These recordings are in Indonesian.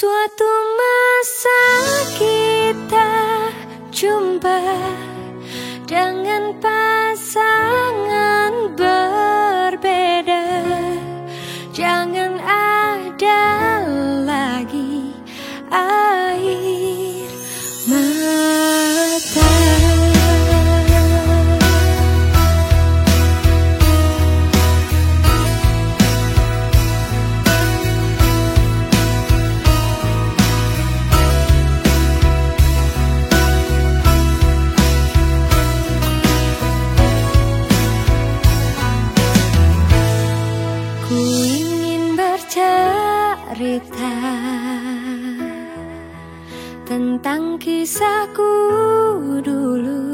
Suatu masa kita jumpa dengan pasangan tentang kisahku dulu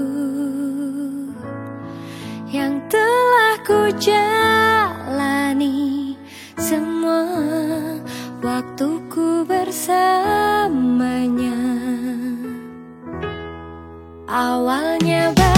yang telah ku jalani semua waktuku bersamanya. Awalnya.